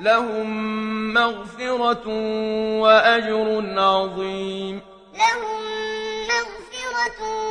لهم مغفرة وأجر عظيم. لهم مغفرة